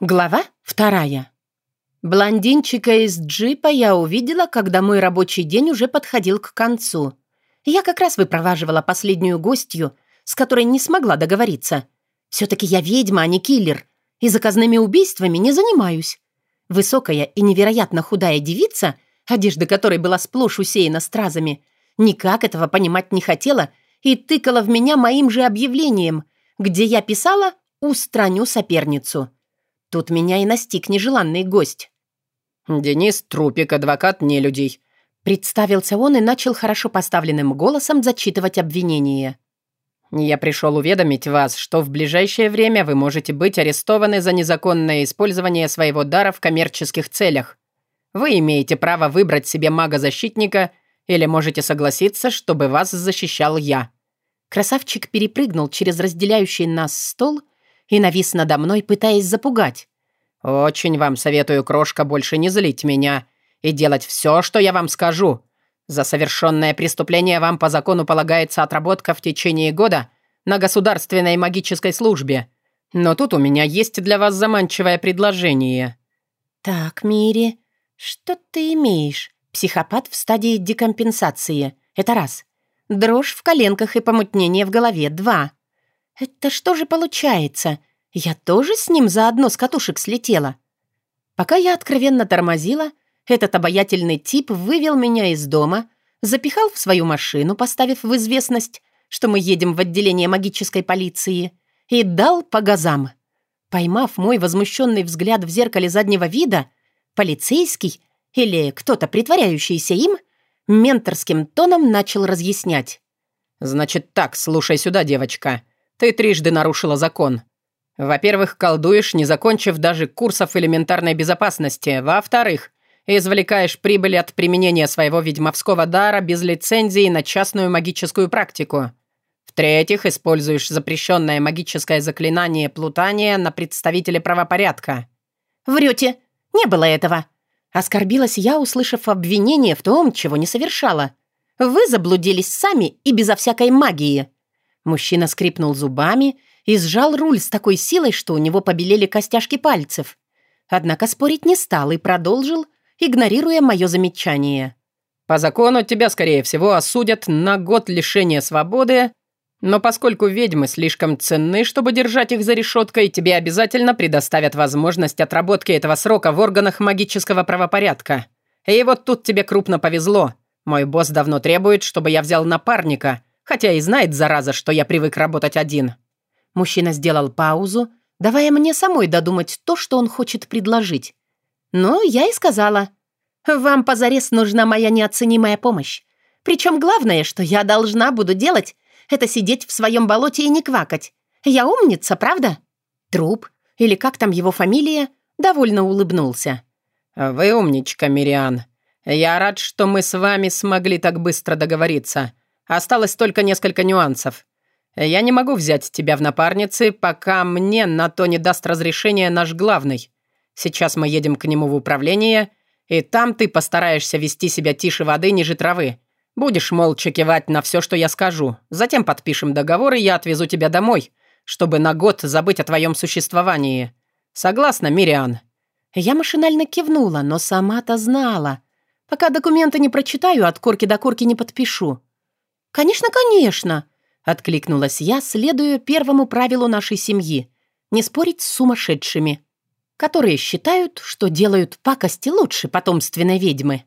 Глава вторая. Блондинчика из джипа я увидела, когда мой рабочий день уже подходил к концу. Я как раз выпроваживала последнюю гостью, с которой не смогла договориться. Все-таки я ведьма, а не киллер, и заказными убийствами не занимаюсь. Высокая и невероятно худая девица, одежда которой была сплошь усеяна стразами, никак этого понимать не хотела и тыкала в меня моим же объявлением, где я писала «Устраню соперницу». Тут меня и настиг нежеланный гость. «Денис Трупик, адвокат нелюдей», — представился он и начал хорошо поставленным голосом зачитывать обвинение. «Я пришел уведомить вас, что в ближайшее время вы можете быть арестованы за незаконное использование своего дара в коммерческих целях. Вы имеете право выбрать себе мага-защитника или можете согласиться, чтобы вас защищал я». Красавчик перепрыгнул через разделяющий нас стол — и навис надо мной, пытаясь запугать. «Очень вам советую, крошка, больше не злить меня и делать все, что я вам скажу. За совершенное преступление вам по закону полагается отработка в течение года на государственной магической службе. Но тут у меня есть для вас заманчивое предложение». «Так, Мири, что ты имеешь? Психопат в стадии декомпенсации. Это раз. Дрожь в коленках и помутнение в голове. Два. Это что же получается? Я тоже с ним заодно с катушек слетела. Пока я откровенно тормозила, этот обаятельный тип вывел меня из дома, запихал в свою машину, поставив в известность, что мы едем в отделение магической полиции, и дал по газам. Поймав мой возмущенный взгляд в зеркале заднего вида, полицейский или кто-то притворяющийся им, менторским тоном начал разъяснять. «Значит так, слушай сюда, девочка. Ты трижды нарушила закон. Во-первых, колдуешь, не закончив даже курсов элементарной безопасности. Во-вторых, извлекаешь прибыль от применения своего ведьмовского дара без лицензии на частную магическую практику. В-третьих, используешь запрещенное магическое заклинание плутания на представителя правопорядка. «Врете! Не было этого!» Оскорбилась я, услышав обвинение в том, чего не совершала. «Вы заблудились сами и безо всякой магии!» Мужчина скрипнул зубами и сжал руль с такой силой, что у него побелели костяшки пальцев. Однако спорить не стал и продолжил, игнорируя мое замечание. «По закону тебя, скорее всего, осудят на год лишения свободы, но поскольку ведьмы слишком ценны, чтобы держать их за решеткой, тебе обязательно предоставят возможность отработки этого срока в органах магического правопорядка. И вот тут тебе крупно повезло. Мой босс давно требует, чтобы я взял напарника, Хотя и знает, зараза, что я привык работать один». Мужчина сделал паузу, давая мне самой додумать то, что он хочет предложить. Но я и сказала, «Вам позарез нужна моя неоценимая помощь. Причем главное, что я должна буду делать, это сидеть в своем болоте и не квакать. Я умница, правда?» Труп, или как там его фамилия, довольно улыбнулся. «Вы умничка, Мириан. Я рад, что мы с вами смогли так быстро договориться. Осталось только несколько нюансов. Я не могу взять тебя в напарницы, пока мне на то не даст разрешение наш главный. Сейчас мы едем к нему в управление, и там ты постараешься вести себя тише воды ниже травы. Будешь молча кивать на все, что я скажу. Затем подпишем договор, и я отвезу тебя домой, чтобы на год забыть о твоем существовании. Согласна, Мириан?» Я машинально кивнула, но сама-то знала. Пока документы не прочитаю, от корки до корки не подпишу. «Конечно, конечно!» — откликнулась я, следуя первому правилу нашей семьи — не спорить с сумасшедшими, которые считают, что делают пакости лучше потомственной ведьмы.